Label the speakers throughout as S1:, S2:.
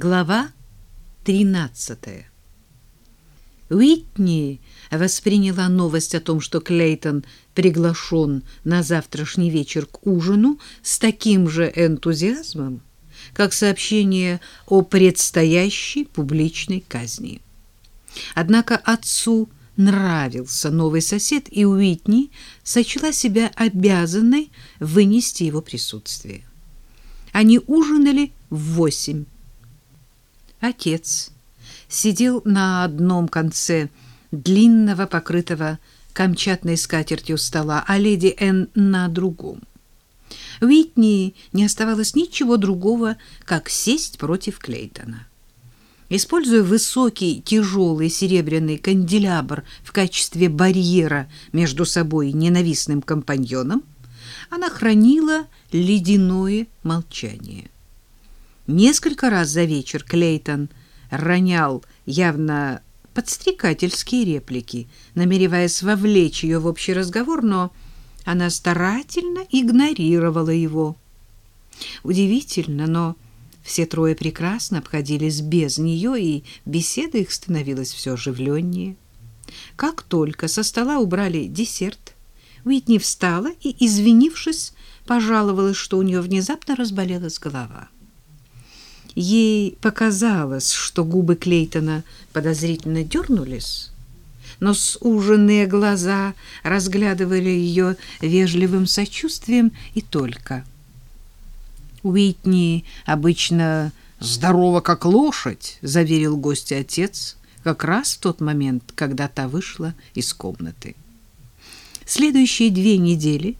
S1: Глава 13. Уитни восприняла новость о том, что Клейтон приглашен на завтрашний вечер к ужину с таким же энтузиазмом, как сообщение о предстоящей публичной казни. Однако отцу нравился новый сосед, и Уитни сочла себя обязанной вынести его присутствие. Они ужинали в восемь. Отец сидел на одном конце длинного, покрытого камчатной скатертью стола, а леди Энн на другом. Уитни не оставалось ничего другого, как сесть против Клейтона. Используя высокий, тяжелый серебряный канделябр в качестве барьера между собой и ненавистным компаньоном, она хранила ледяное молчание. Несколько раз за вечер Клейтон ронял явно подстрекательские реплики, намереваясь вовлечь ее в общий разговор, но она старательно игнорировала его. Удивительно, но все трое прекрасно обходились без нее, и беседа их становилась все оживленнее. Как только со стола убрали десерт, Уитни встала и, извинившись, пожаловалась, что у нее внезапно разболелась голова. Ей показалось, что губы Клейтона подозрительно дернулись, но суженные глаза разглядывали ее вежливым сочувствием и только. Уитни обычно здорова, как лошадь, заверил гостя отец, как раз в тот момент, когда та вышла из комнаты. Следующие две недели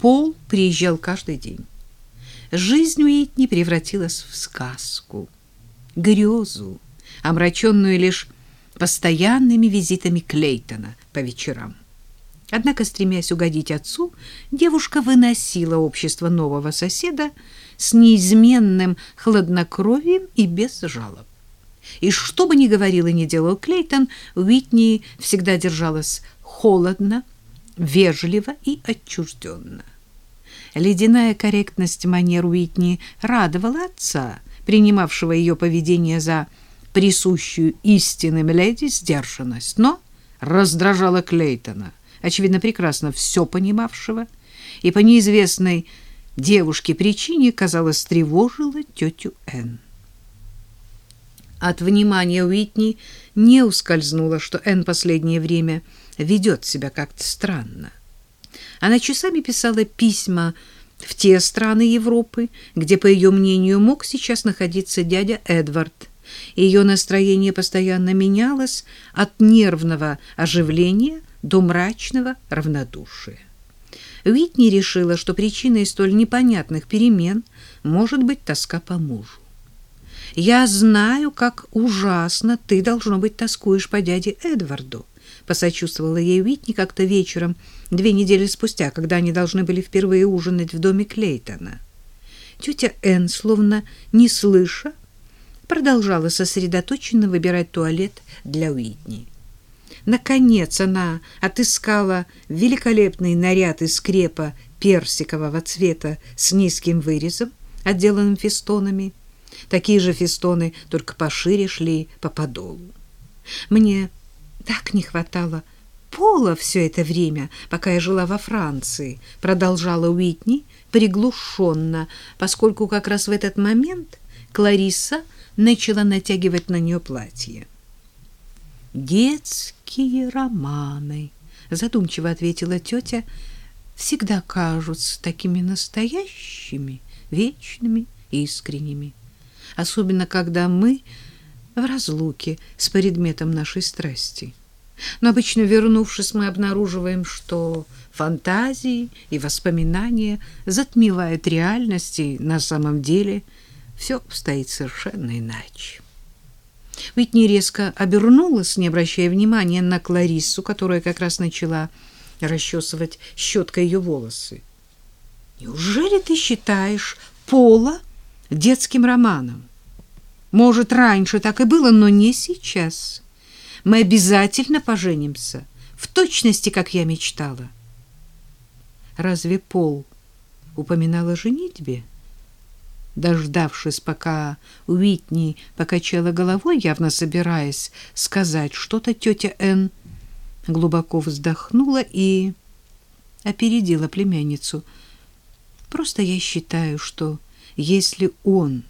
S1: Пол приезжал каждый день жизнь Уитни превратилась в сказку, грезу, омраченную лишь постоянными визитами Клейтона по вечерам. Однако, стремясь угодить отцу, девушка выносила общество нового соседа с неизменным хладнокровием и без жалоб. И что бы ни говорил и ни делал Клейтон, Уитни всегда держалась холодно, вежливо и отчужденно. Ледяная корректность манер Уитни радовала отца, принимавшего ее поведение за присущую истинным леди сдержанность, но раздражала Клейтона, очевидно, прекрасно все понимавшего, и по неизвестной девушке причине, казалось, тревожила тетю Энн. От внимания Уитни не ускользнуло, что Энн последнее время ведет себя как-то странно. Она часами писала письма в те страны Европы, где, по ее мнению, мог сейчас находиться дядя Эдвард. Ее настроение постоянно менялось от нервного оживления до мрачного равнодушия. Уитни решила, что причиной столь непонятных перемен может быть тоска по мужу. «Я знаю, как ужасно ты, должно быть, тоскуешь по дяде Эдварду», посочувствовала ей Уитни как-то вечером, две недели спустя, когда они должны были впервые ужинать в доме Клейтона. Тетя Энн, словно не слыша, продолжала сосредоточенно выбирать туалет для Уитни. Наконец она отыскала великолепный наряд из крепа персикового цвета с низким вырезом, отделанным фестонами. Такие же фестоны, только пошире шли по подолу. Мне так не хватало пола все это время, пока я жила во Франции, продолжала Уитни приглушенно, поскольку как раз в этот момент Кларисса начала натягивать на нее платье. Детские романы, задумчиво ответила тетя, всегда кажутся такими настоящими, вечными, искренними, особенно когда мы в разлуке с предметом нашей страсти. Но обычно, вернувшись, мы обнаруживаем, что фантазии и воспоминания затмевают реальность, и на самом деле все стоит совершенно иначе. Уитни резко обернулась, не обращая внимания на Клариссу, которая как раз начала расчесывать щеткой ее волосы. «Неужели ты считаешь Пола детским романом?» Может, раньше так и было, но не сейчас. Мы обязательно поженимся, в точности, как я мечтала. Разве Пол упоминала женитьбе? Дождавшись, пока Уитни покачала головой, явно собираясь сказать что-то, тетя Энн глубоко вздохнула и опередила племянницу. Просто я считаю, что если он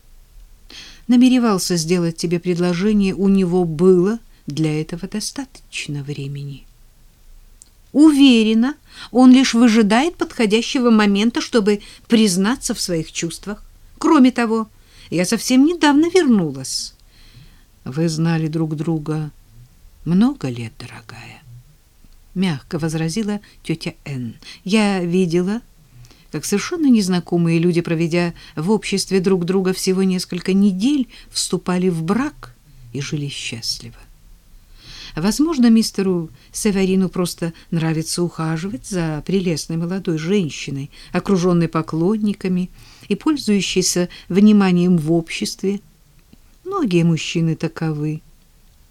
S1: намеревался сделать тебе предложение, у него было для этого достаточно времени. Уверена, он лишь выжидает подходящего момента, чтобы признаться в своих чувствах. Кроме того, я совсем недавно вернулась. Вы знали друг друга много лет, дорогая. Мягко возразила тетя Н. Я видела, как совершенно незнакомые люди, проведя в обществе друг друга всего несколько недель, вступали в брак и жили счастливо. Возможно, мистеру Северину просто нравится ухаживать за прелестной молодой женщиной, окруженной поклонниками и пользующейся вниманием в обществе. Многие мужчины таковы.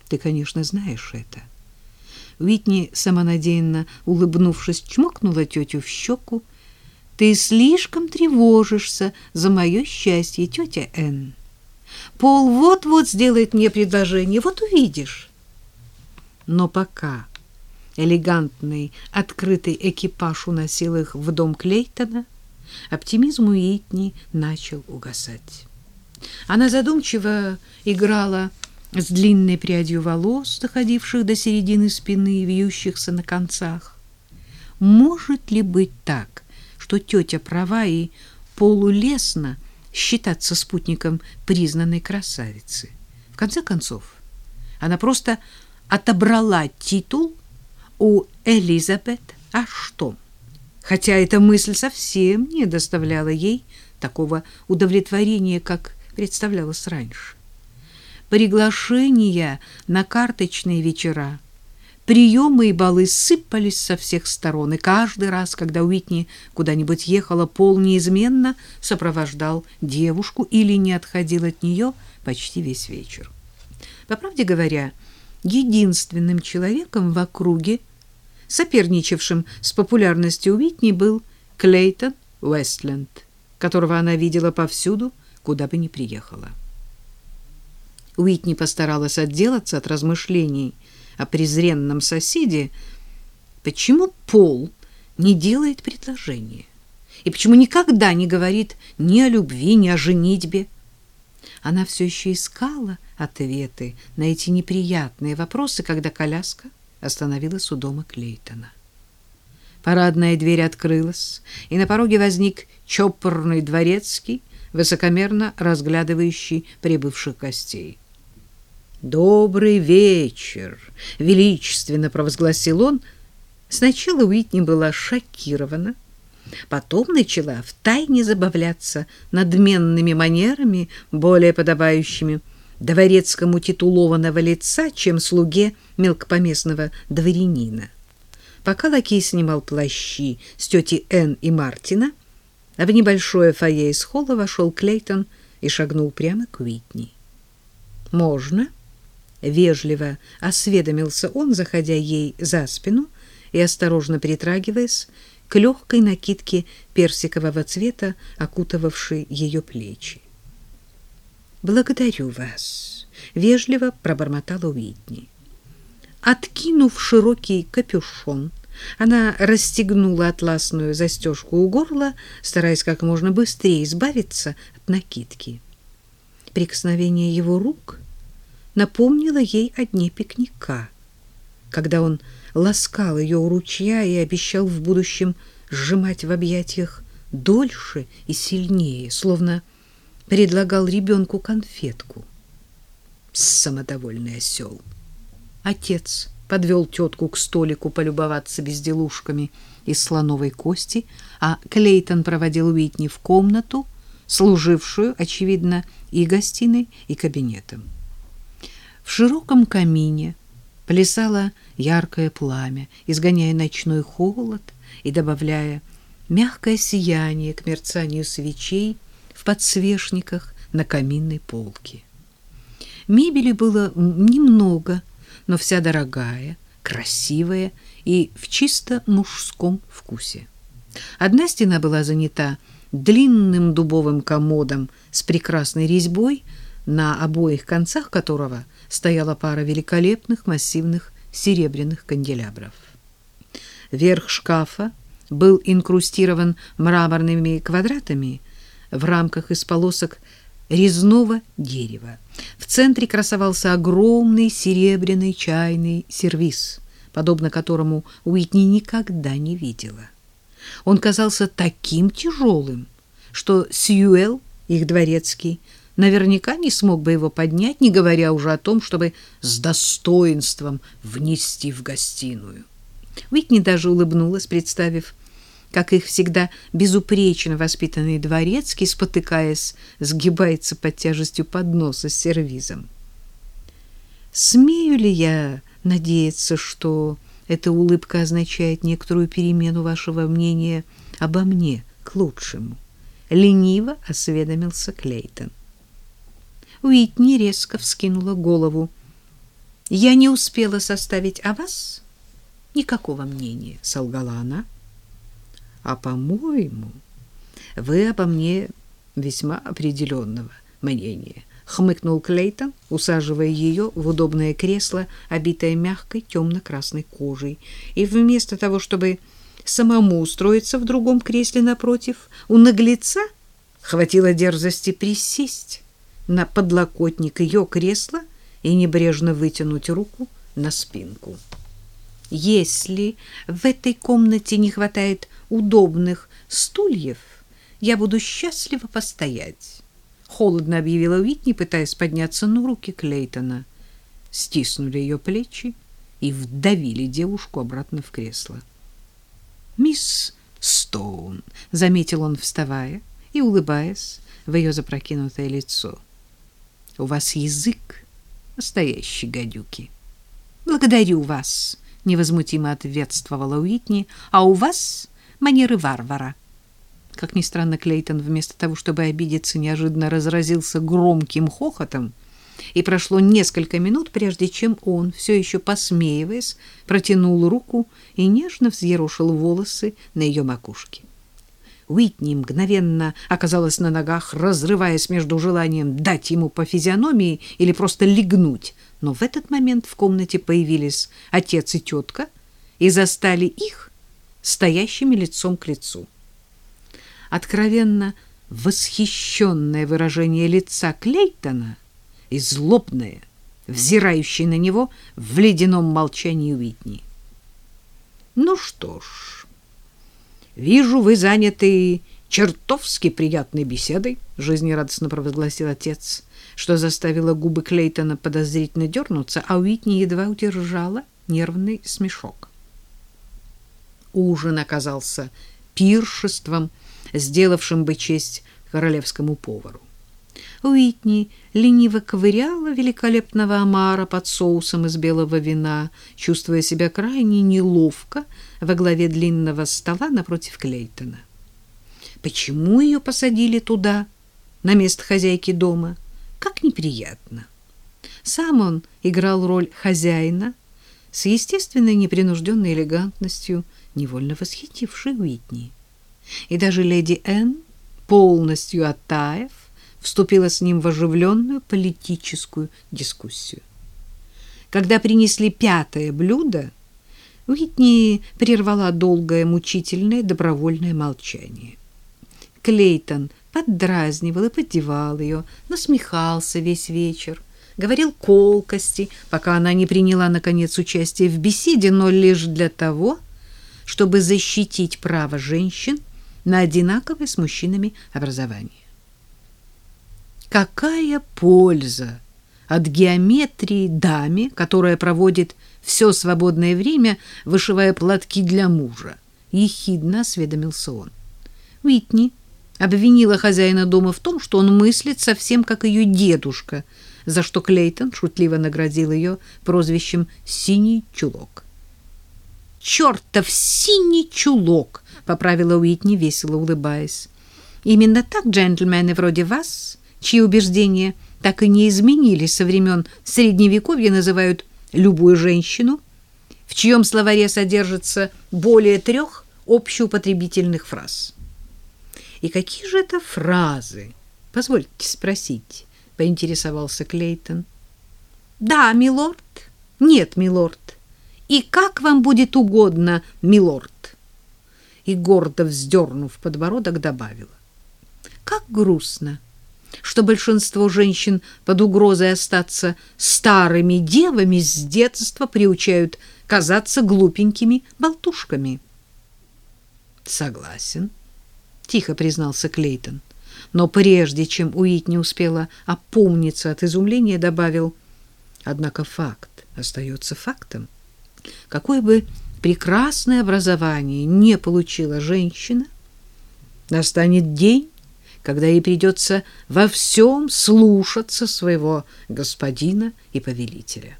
S1: Ты, конечно, знаешь это. Уитни, самонадеянно улыбнувшись, чмокнула тетю в щеку. «Ты слишком тревожишься за мое счастье, тетя Энн. Пол вот-вот сделает мне предложение, вот увидишь». Но пока элегантный, открытый экипаж уносил их в дом Клейтона, оптимизм Уитни начал угасать. Она задумчиво играла с длинной прядью волос, доходивших до середины спины и вьющихся на концах. Может ли быть так, что тетя права и полулесно считаться спутником признанной красавицы? В конце концов, она просто отобрала титул у Элизабет что? Хотя эта мысль совсем не доставляла ей такого удовлетворения, как представлялось раньше. Приглашения на карточные вечера, приемы и балы сыпались со всех сторон, и каждый раз, когда Уитни куда-нибудь ехала, Пол неизменно сопровождал девушку или не отходил от нее почти весь вечер. По правде говоря, единственным человеком в округе, соперничавшим с популярностью Уитни, был Клейтон Уэстленд, которого она видела повсюду, куда бы ни приехала. Уитни постаралась отделаться от размышлений о презренном соседе. Почему Пол не делает предложение? И почему никогда не говорит ни о любви, ни о женитьбе? Она все еще искала ответы на эти неприятные вопросы, когда коляска остановилась у дома Клейтона. Парадная дверь открылась, и на пороге возник чопорный дворецкий, высокомерно разглядывающий прибывших гостей. «Добрый вечер!» — величественно провозгласил он. Сначала Уитни была шокирована, Потом начала втайне забавляться надменными манерами, более подобающими дворецкому титулованного лица, чем слуге мелкопоместного дворянина. Пока лакей снимал плащи с тети Энн и Мартина, в небольшое фойе из холла вошел Клейтон и шагнул прямо к Уитни. «Можно?» — вежливо осведомился он, заходя ей за спину и осторожно притрагиваясь к легкой накидке персикового цвета, окутывавшей ее плечи. «Благодарю вас», — вежливо пробормотала Уитни. Откинув широкий капюшон, она расстегнула атласную застежку у горла, стараясь как можно быстрее избавиться от накидки. Прикосновение его рук напомнило ей о дне пикника, когда он ласкал ее у ручья и обещал в будущем сжимать в объятиях дольше и сильнее, словно предлагал ребенку конфетку. Самодовольный осел. Отец подвел тетку к столику полюбоваться безделушками из слоновой кости, а Клейтон проводил Уитни в комнату, служившую, очевидно, и гостиной, и кабинетом. В широком камине плясало яркое пламя, изгоняя ночной холод и добавляя мягкое сияние к мерцанию свечей в подсвечниках на каминной полке. Мебели было немного, но вся дорогая, красивая и в чисто мужском вкусе. Одна стена была занята длинным дубовым комодом с прекрасной резьбой, на обоих концах которого стояла пара великолепных массивных серебряных канделябров. Верх шкафа был инкрустирован мраморными квадратами в рамках из полосок резного дерева. В центре красовался огромный серебряный чайный сервиз, подобно которому Уитни никогда не видела. Он казался таким тяжелым, что Сьюэлл, их дворецкий, наверняка не смог бы его поднять, не говоря уже о том, чтобы с достоинством внести в гостиную. Уитни даже улыбнулась, представив, как их всегда безупречно воспитанный дворецкий, спотыкаясь, сгибается под тяжестью подноса с сервизом. «Смею ли я надеяться, что эта улыбка означает некоторую перемену вашего мнения обо мне к лучшему?» Лениво осведомился Клейтон. Уитни резко вскинула голову. «Я не успела составить о вас никакого мнения», — солгала она. «А, по-моему, вы обо мне весьма определенного мнения», — хмыкнул Клейтон, усаживая ее в удобное кресло, обитое мягкой темно-красной кожей. И вместо того, чтобы самому устроиться в другом кресле напротив, у наглеца хватило дерзости присесть на подлокотник ее кресла и небрежно вытянуть руку на спинку. Если в этой комнате не хватает удобных стульев, я буду счастлива постоять. Холодно объявила Уитни, пытаясь подняться, но руки Клейтона стиснули ее плечи и вдавили девушку обратно в кресло. «Мисс Стоун», — заметил он, вставая и улыбаясь в ее запрокинутое лицо, — у вас язык настоящий гадюки. Благодарю вас, невозмутимо ответствовала Уитни, а у вас манеры варвара. Как ни странно, Клейтон вместо того, чтобы обидеться, неожиданно разразился громким хохотом, и прошло несколько минут, прежде чем он, все еще посмеиваясь, протянул руку и нежно взъерошил волосы на ее макушке. Уитни мгновенно оказалась на ногах, разрываясь между желанием дать ему по физиономии или просто легнуть. Но в этот момент в комнате появились отец и тетка и застали их стоящими лицом к лицу. Откровенно восхищенное выражение лица Клейтона и злобное, взирающее на него в ледяном молчании Уитни. Ну что ж... Вижу, вы заняты чертовски приятной беседой, жизнерадостно провозгласил отец, что заставило губы Клейтона подозрительно дернуться, а Уитни едва удержала нервный смешок. Ужин оказался пиршеством, сделавшим бы честь королевскому повару. Уитни лениво ковыряла великолепного омара под соусом из белого вина, чувствуя себя крайне неловко во главе длинного стола напротив Клейтона. Почему ее посадили туда, на место хозяйки дома? Как неприятно. Сам он играл роль хозяина с естественной непринужденной элегантностью, невольно восхитившей Уитни. И даже леди Энн, полностью оттаив, вступила с ним в оживленную политическую дискуссию. Когда принесли пятое блюдо, Уитни прервала долгое, мучительное, добровольное молчание. Клейтон поддразнивал и поддевал ее, насмехался весь вечер, говорил колкости, пока она не приняла, наконец, участие в беседе, но лишь для того, чтобы защитить право женщин на одинаковое с мужчинами образование. Какая польза от геометрии даме, которая проводит все свободное время, вышивая платки для мужа? Ехидно осведомился он. Уитни обвинила хозяина дома в том, что он мыслит совсем как ее дедушка, за что Клейтон шутливо наградил ее прозвищем «Синий чулок». «Чертов синий чулок!» — поправила Уитни, весело улыбаясь. «Именно так джентльмены вроде вас чьи убеждения так и не изменились со времен Средневековья, называют любую женщину, в чьем словаре содержится более трех общеупотребительных фраз. И какие же это фразы? Позвольте спросить, поинтересовался Клейтон. Да, милорд. Нет, милорд. И как вам будет угодно, милорд. И гордо вздернув подбородок, добавила: Как грустно, что большинство женщин под угрозой остаться старыми девами с детства приучают казаться глупенькими болтушками. Согласен, тихо признался Клейтон. Но прежде чем Уитни успела опомниться от изумления, добавил: "Однако факт остается фактом. Какое бы прекрасное образование не получила женщина, настанет день, когда ей придется во всем слушаться своего господина и повелителя.